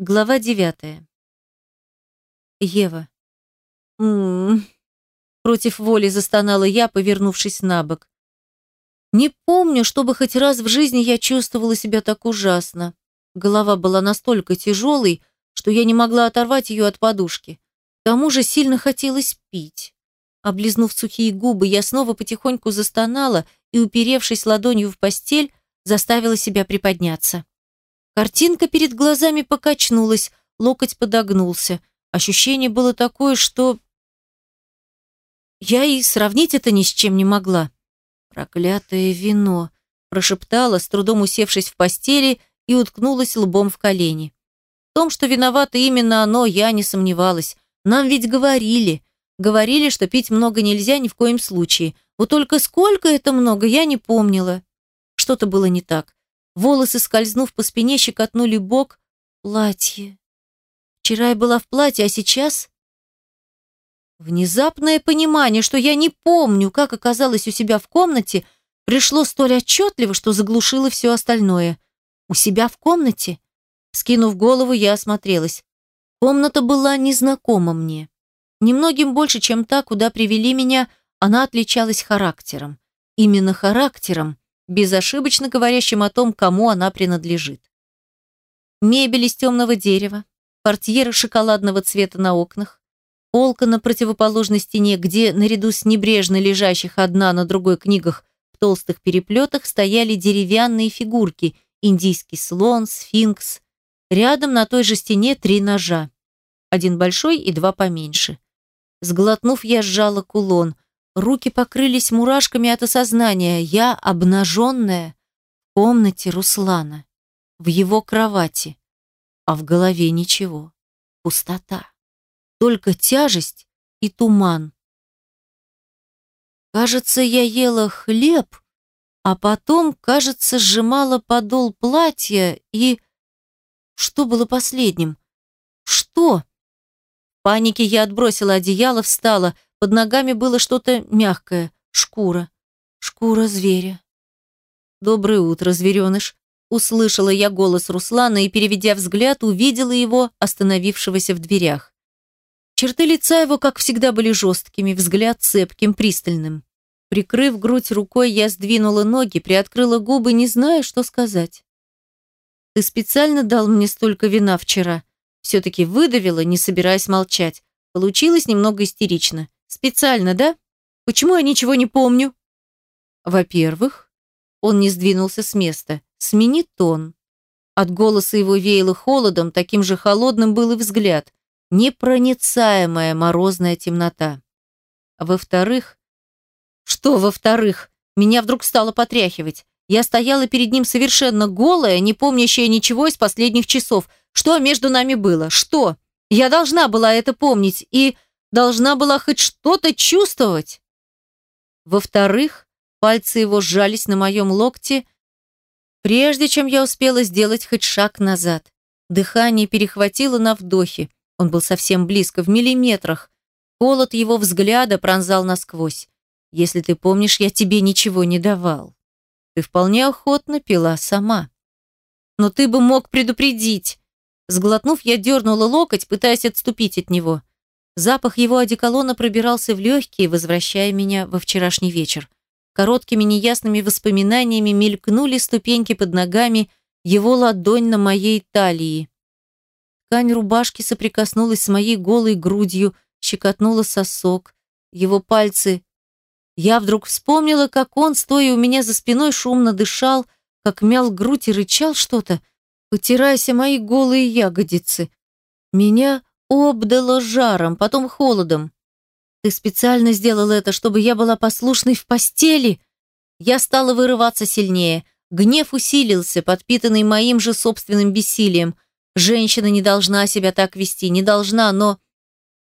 Глава девятая. Ева. «М-м-м», против воли застонала я, повернувшись на бок. Не помню, чтобы хоть раз в жизни я чувствовала себя так ужасно. Голова была настолько тяжелой, что я не могла оторвать ее от подушки. К тому же сильно хотелось пить. Облизнув сухие губы, я снова потихоньку застонала и, уперевшись ладонью в постель, заставила себя приподняться. Картинка перед глазами покачнулась, локоть подогнулся. Ощущение было такое, что... Я и сравнить это ни с чем не могла. «Проклятое вино!» – прошептала, с трудом усевшись в постели и уткнулась лбом в колени. В том, что виновато именно оно, я не сомневалась. Нам ведь говорили. Говорили, что пить много нельзя ни в коем случае. Вот только сколько это много, я не помнила. Что-то было не так. Волосы, скользнув по спине, щекотнули бок. Платье. Вчера я была в платье, а сейчас... Внезапное понимание, что я не помню, как оказалась у себя в комнате, пришло столь отчетливо, что заглушило все остальное. У себя в комнате? Скинув голову, я осмотрелась. Комната была незнакома мне. Немногим больше, чем та, куда привели меня, она отличалась характером. Именно характером, безошибочно говорящим о том, кому она принадлежит. Мебель из темного дерева, портьеры шоколадного цвета на окнах, полка на противоположной стене, где, наряду с небрежно лежащих одна на другой книгах в толстых переплетах, стояли деревянные фигурки – индийский слон, сфинкс. Рядом на той же стене три ножа. Один большой и два поменьше. Сглотнув, я сжала кулон – Руки покрылись мурашками от осознания. Я обнаженная в комнате Руслана, в его кровати, а в голове ничего. Пустота. Только тяжесть и туман. Кажется, я ела хлеб, а потом, кажется, сжимала подол платья и... Что было последним? Что? В панике я отбросила одеяло, встала — под ногами было что-то мягкое, шкура. Шкура зверя. «Доброе утро, звереныш!» Услышала я голос Руслана и, переведя взгляд, увидела его, остановившегося в дверях. Черты лица его, как всегда, были жесткими, взгляд цепким, пристальным. Прикрыв грудь рукой, я сдвинула ноги, приоткрыла губы, не зная, что сказать. «Ты специально дал мне столько вина вчера?» Все-таки выдавила, не собираясь молчать. Получилось немного истерично. Специально, да? Почему я ничего не помню? Во-первых, он не сдвинулся с места. Смени тон. От голоса его веяло холодом, таким же холодным был и взгляд. Непроницаемая морозная темнота. Во-вторых... Что во-вторых? Меня вдруг стало потряхивать. Я стояла перед ним совершенно голая, не помнящая ничего из последних часов. Что между нами было? Что? Я должна была это помнить и должна была хоть что-то чувствовать. Во-вторых, пальцы его сжались на моем локте, прежде чем я успела сделать хоть шаг назад. Дыхание перехватило на вдохе. Он был совсем близко, в миллиметрах. Холод его взгляда пронзал насквозь. Если ты помнишь, я тебе ничего не давал. Ты вполне охотно пила сама. Но ты бы мог предупредить. Сглотнув, я дернула локоть, пытаясь отступить от него. Запах его одеколона пробирался в легкие, возвращая меня во вчерашний вечер. Короткими неясными воспоминаниями мелькнули ступеньки под ногами, его ладонь на моей талии. Ткань рубашки соприкоснулась с моей голой грудью, щекотнула сосок. Его пальцы... Я вдруг вспомнила, как он, стоя у меня за спиной, шумно дышал, как мял грудь и рычал что-то, потираясь мои голые ягодицы. Меня обдало жаром, потом холодом. Ты специально сделал это, чтобы я была послушной в постели. Я стала вырываться сильнее. Гнев усилился, подпитанный моим же собственным бессилием. Женщина не должна себя так вести, не должна, но...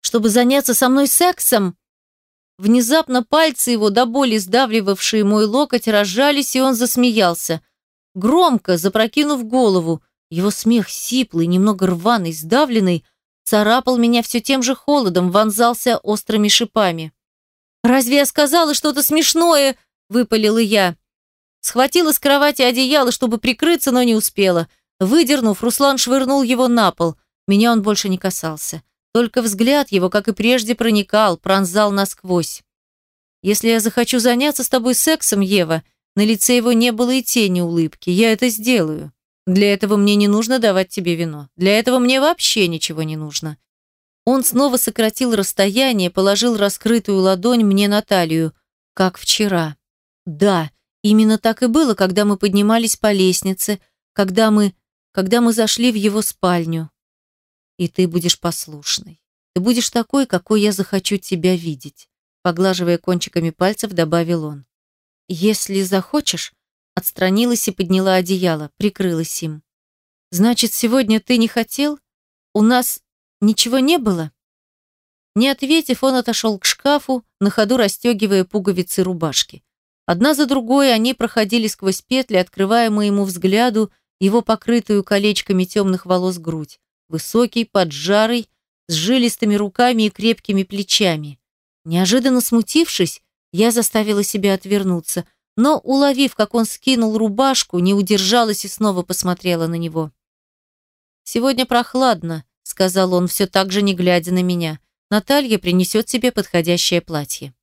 Чтобы заняться со мной сексом... Внезапно пальцы его, до боли сдавливавшие мой локоть, разжались, и он засмеялся. Громко, запрокинув голову. Его смех сиплый, немного рваный, сдавленный, царапал меня все тем же холодом, вонзался острыми шипами. «Разве я сказала что-то смешное?» – выпалила я. Схватила с кровати одеяло, чтобы прикрыться, но не успела. Выдернув, Руслан швырнул его на пол. Меня он больше не касался. Только взгляд его, как и прежде, проникал, пронзал насквозь. «Если я захочу заняться с тобой сексом, Ева», на лице его не было и тени улыбки. «Я это сделаю. Для этого мне не нужно давать тебе вино. Для этого мне вообще ничего не нужно». Он снова сократил расстояние, положил раскрытую ладонь мне на талию, как вчера. Да, именно так и было, когда мы поднимались по лестнице, когда мы, когда мы зашли в его спальню. И ты будешь послушной. Ты будешь такой, какой я захочу тебя видеть, поглаживая кончиками пальцев, добавил он. Если захочешь, отстранилась и подняла одеяло, прикрылась им. Значит, сегодня ты не хотел? У нас ничего не было? Не ответив, он отошел к шкафу, на ходу расстегивая пуговицы рубашки. Одна за другой они проходили сквозь петли, открывая моему взгляду его покрытую колечками темных волос грудь. Высокий, поджарый, с жилистыми руками и крепкими плечами. Неожиданно смутившись, я заставила себя отвернуться, но, уловив, как он скинул рубашку, не удержалась и снова посмотрела на него. «Сегодня прохладно», — сказал он, все так же не глядя на меня. «Наталья принесет тебе подходящее платье».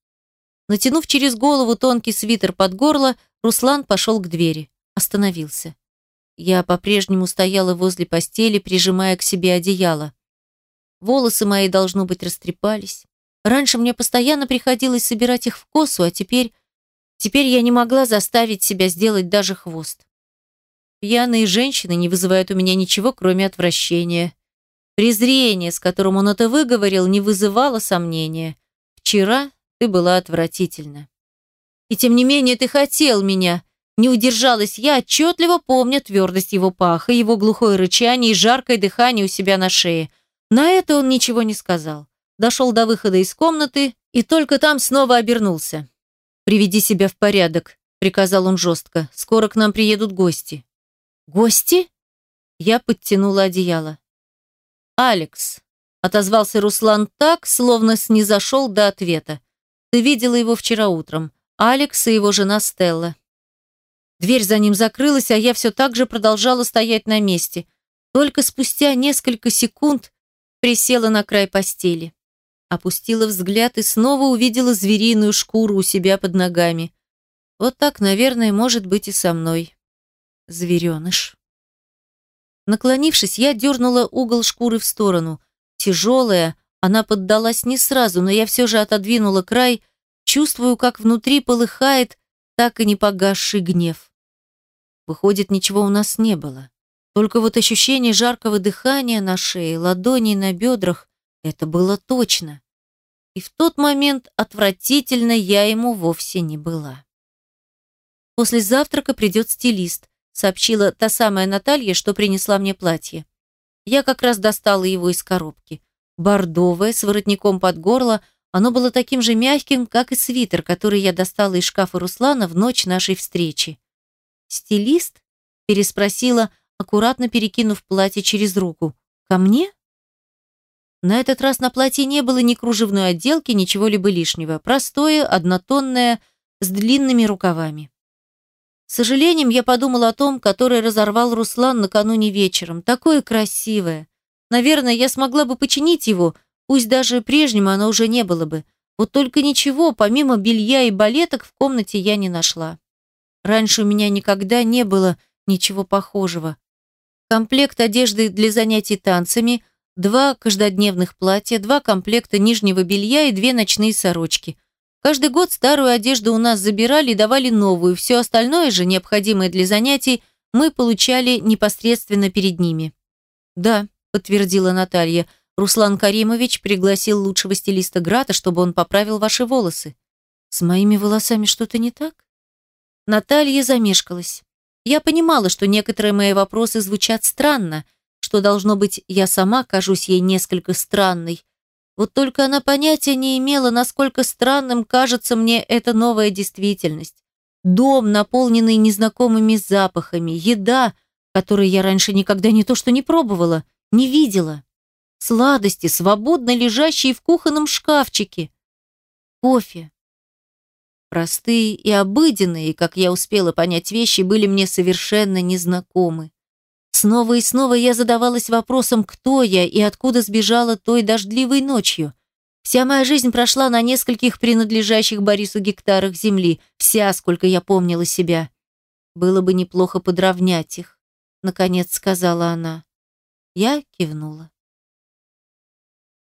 Натянув через голову тонкий свитер под горло, Руслан пошел к двери. Остановился. Я по-прежнему стояла возле постели, прижимая к себе одеяло. Волосы мои, должно быть, растрепались. Раньше мне постоянно приходилось собирать их в косу, а теперь... Теперь я не могла заставить себя сделать даже хвост. Пьяные женщины не вызывают у меня ничего, кроме отвращения. Презрение, с которым он это выговорил, не вызывало сомнения. Вчера ты была отвратительна. И тем не менее ты хотел меня, не удержалась я, отчетливо помня твердость его паха, его глухое рычание и жаркое дыхание у себя на шее. На это он ничего не сказал. Дошел до выхода из комнаты и только там снова обернулся. «Приведи себя в порядок», — приказал он жестко. «Скоро к нам приедут гости». «Гости?» Я подтянула одеяло. «Алекс», — отозвался Руслан так, словно снизошел до ответа. «Ты видела его вчера утром. Алекс и его жена Стелла. Дверь за ним закрылась, а я все так же продолжала стоять на месте. Только спустя несколько секунд присела на край постели. Опустила взгляд и снова увидела звериную шкуру у себя под ногами. Вот так, наверное, может быть и со мной. Звереныш. Наклонившись, я дернула угол шкуры в сторону. Тяжелая, она поддалась не сразу, но я все же отодвинула край, чувствую, как внутри полыхает так и не погасший гнев. Выходит, ничего у нас не было. Только вот ощущение жаркого дыхания на шее, ладоней на бедрах — это было точно. И в тот момент отвратительно я ему вовсе не была. После завтрака придет стилист, сообщила та самая Наталья, что принесла мне платье. Я как раз достала его из коробки. Бордовое, с воротником под горло, оно было таким же мягким, как и свитер, который я достала из шкафа Руслана в ночь нашей встречи. «Стилист?» – переспросила, аккуратно перекинув платье через руку. «Ко мне?» На этот раз на платье не было ни кружевной отделки, ничего либо лишнего. Простое, однотонное, с длинными рукавами. С сожалением я подумала о том, который разорвал Руслан накануне вечером. Такое красивое. Наверное, я смогла бы починить его, пусть даже прежним оно уже не было бы. Вот только ничего, помимо белья и балеток, в комнате я не нашла. Раньше у меня никогда не было ничего похожего. Комплект одежды для занятий танцами, два каждодневных платья, два комплекта нижнего белья и две ночные сорочки. Каждый год старую одежду у нас забирали и давали новую, все остальное же, необходимое для занятий, мы получали непосредственно перед ними. «Да», — подтвердила Наталья, «Руслан Каримович пригласил лучшего стилиста Грата, чтобы он поправил ваши волосы». «С моими волосами что-то не так?» Наталья замешкалась. Я понимала, что некоторые мои вопросы звучат странно, что, должно быть, я сама кажусь ей несколько странной. Вот только она понятия не имела, насколько странным кажется мне эта новая действительность. Дом, наполненный незнакомыми запахами, еда, которую я раньше никогда не то что не пробовала, не видела. Сладости, свободно лежащие в кухонном шкафчике. Кофе, Простые и обыденные, как я успела понять вещи, были мне совершенно незнакомы. Снова и снова я задавалась вопросом, кто я и откуда сбежала той дождливой ночью. Вся моя жизнь прошла на нескольких принадлежащих Борису гектарах земли, вся, сколько я помнила себя. Было бы неплохо подровнять их, наконец сказала она. Я кивнула.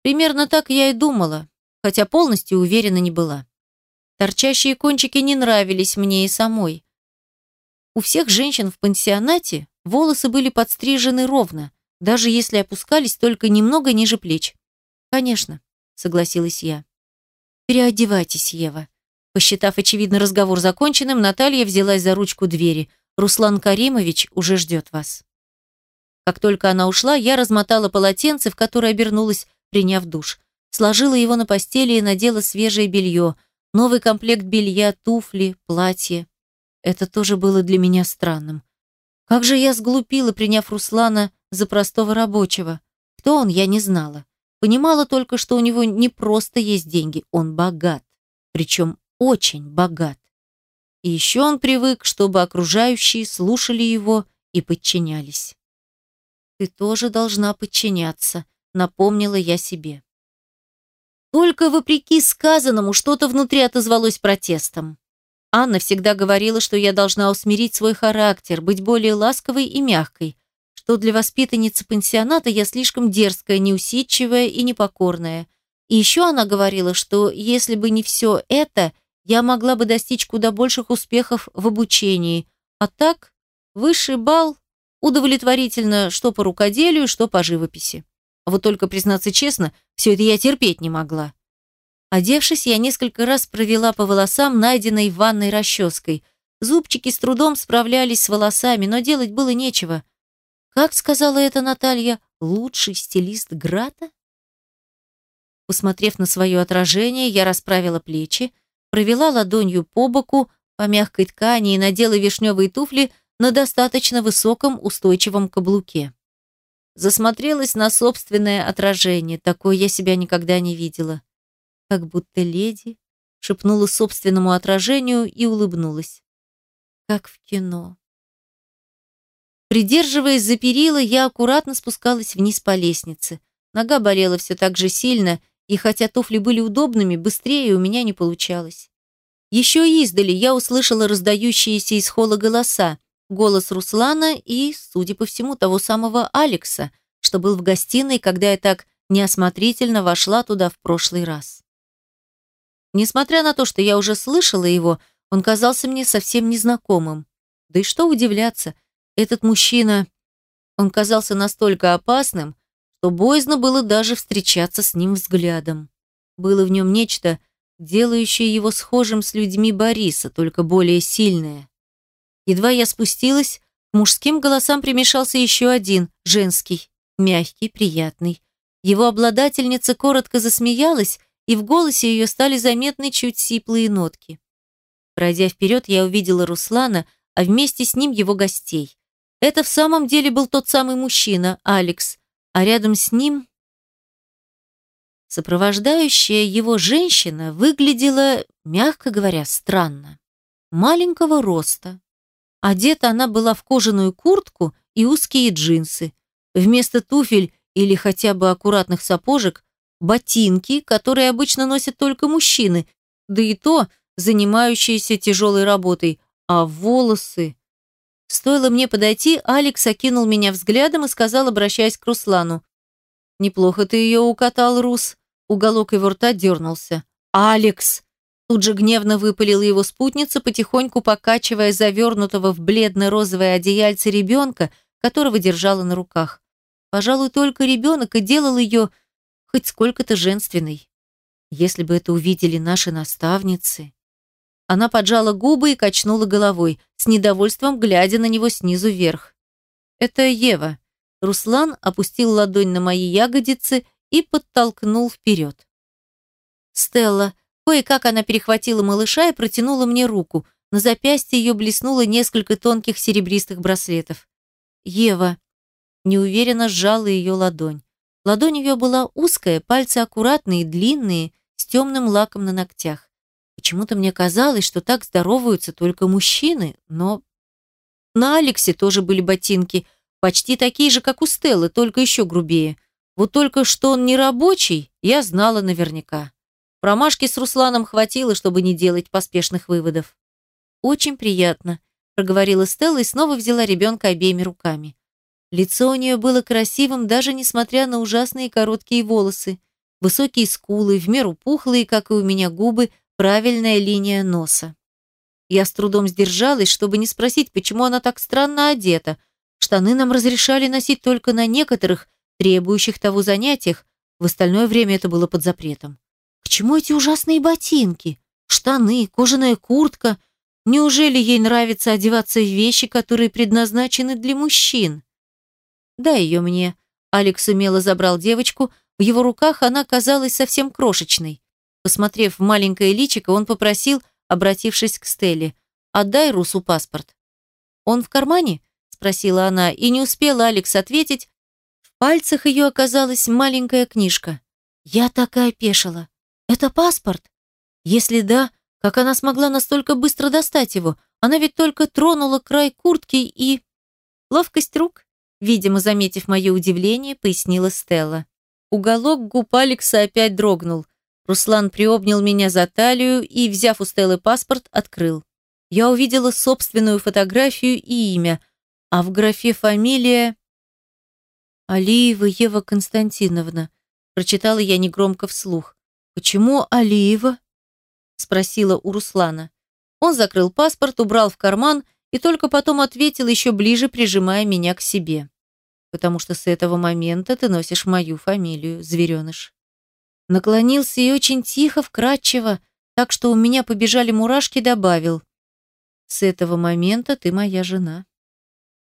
Примерно так я и думала, хотя полностью уверена не была. Торчащие кончики не нравились мне и самой. У всех женщин в пансионате волосы были подстрижены ровно, даже если опускались только немного ниже плеч. Конечно, согласилась я. Переодевайтесь, Ева. Посчитав очевидно разговор законченным, Наталья взялась за ручку двери. Руслан Каримович уже ждет вас. Как только она ушла, я размотала полотенце, в которое обернулась, приняв душ. Сложила его на постели и надела свежее белье. Новый комплект белья, туфли, платье. Это тоже было для меня странным. Как же я сглупила, приняв Руслана за простого рабочего. Кто он, я не знала. Понимала только, что у него не просто есть деньги, он богат. Причем очень богат. И еще он привык, чтобы окружающие слушали его и подчинялись. «Ты тоже должна подчиняться», — напомнила я себе. Только вопреки сказанному что-то внутри отозвалось протестом. Анна всегда говорила, что я должна усмирить свой характер, быть более ласковой и мягкой, что для воспитанницы пансионата я слишком дерзкая, неусидчивая и непокорная. И еще она говорила, что если бы не все это, я могла бы достичь куда больших успехов в обучении. А так, высший балл удовлетворительно что по рукоделию, что по живописи. Вот только, признаться честно, все это я терпеть не могла. Одевшись, я несколько раз провела по волосам, найденной в ванной расческой. Зубчики с трудом справлялись с волосами, но делать было нечего. Как сказала это Наталья, лучший стилист Грата? Посмотрев на свое отражение, я расправила плечи, провела ладонью по боку, по мягкой ткани и надела вишневые туфли на достаточно высоком устойчивом каблуке. Засмотрелась на собственное отражение, такое я себя никогда не видела. Как будто леди, шепнула собственному отражению и улыбнулась. Как в кино. Придерживаясь за перила, я аккуратно спускалась вниз по лестнице. Нога болела все так же сильно, и хотя туфли были удобными, быстрее у меня не получалось. Еще издали я услышала раздающиеся из холла голоса, голос Руслана и, судя по всему, того самого Алекса, что был в гостиной, когда я так неосмотрительно вошла туда в прошлый раз. Несмотря на то, что я уже слышала его, он казался мне совсем незнакомым. Да и что удивляться, этот мужчина, он казался настолько опасным, что боязно было даже встречаться с ним взглядом. Было в нем нечто, делающее его схожим с людьми Бориса, только более сильное. Едва я спустилась, к мужским голосам примешался еще один, женский, мягкий, приятный. Его обладательница коротко засмеялась, и в голосе ее стали заметны чуть сиплые нотки. Пройдя вперед, я увидела Руслана, а вместе с ним его гостей. Это в самом деле был тот самый мужчина, Алекс, а рядом с ним... Сопровождающая его женщина выглядела, мягко говоря, странно. Маленького роста. Одета она была в кожаную куртку и узкие джинсы. Вместо туфель или хотя бы аккуратных сапожек – ботинки, которые обычно носят только мужчины, да и то занимающиеся тяжелой работой, а волосы... Стоило мне подойти, Алекс окинул меня взглядом и сказал, обращаясь к Руслану. «Неплохо ты ее укатал, Рус». Уголок его рта дернулся. «Алекс!» Тут же гневно выпалила его спутница, потихоньку покачивая завернутого в бледно-розовое одеяльце ребенка, которого держала на руках. Пожалуй, только ребенок и делал ее хоть сколько-то женственной. Если бы это увидели наши наставницы... Она поджала губы и качнула головой, с недовольством глядя на него снизу вверх. «Это Ева». Руслан опустил ладонь на мои ягодицы и подтолкнул вперед. Стелла. Кое-как она перехватила малыша и протянула мне руку. На запястье ее блеснуло несколько тонких серебристых браслетов. Ева. Неуверенно сжала ее ладонь. Ладонь ее была узкая, пальцы аккуратные, длинные, с темным лаком на ногтях. Почему-то мне казалось, что так здороваются только мужчины, но... На Алексе тоже были ботинки, Почти такие же, как у Стеллы, только еще грубее. Вот только что он не рабочий, я знала наверняка. Промашки с Русланом хватило, чтобы не делать поспешных выводов. «Очень приятно», – проговорила Стелла и снова взяла ребенка обеими руками. Лицо у нее было красивым, даже несмотря на ужасные короткие волосы. Высокие скулы, в меру пухлые, как и у меня губы, правильная линия носа. Я с трудом сдержалась, чтобы не спросить, почему она так странно одета. Штаны нам разрешали носить только на некоторых, требующих того занятиях, в остальное время это было под запретом. К чему эти ужасные ботинки? Штаны, кожаная куртка. Неужели ей нравится одеваться в вещи, которые предназначены для мужчин? «Дай ее мне». Алекс умело забрал девочку, в его руках она казалась совсем крошечной. Посмотрев в маленькое личико, он попросил, обратившись к Стелле, «Отдай Русу паспорт». «Он в кармане?» – спросила она, и не успела Алекс ответить. В пальцах ее оказалась маленькая книжка. Я так и опешила. «Это паспорт?» Если да, как она смогла настолько быстро достать его? Она ведь только тронула край куртки и... Ловкость рук, видимо, заметив мое удивление, пояснила Стелла. Уголок губ Алекса опять дрогнул. Руслан приобнял меня за талию и, взяв у Стеллы паспорт, открыл. Я увидела собственную фотографию и имя, а в графе фамилия... «Алиева Ева Константиновна», прочитала я негромко вслух. «Почему Алиева?» спросила у Руслана. Он закрыл паспорт, убрал в карман и только потом ответил еще ближе, прижимая меня к себе потому что с этого момента ты носишь мою фамилию, звереныш. Наклонился и очень тихо, вкрадчиво, так что у меня побежали мурашки, добавил. С этого момента ты моя жена.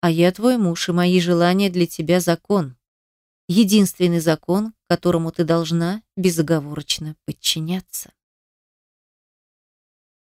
А я твой муж, и мои желания для тебя закон. Единственный закон, которому ты должна безоговорочно подчиняться.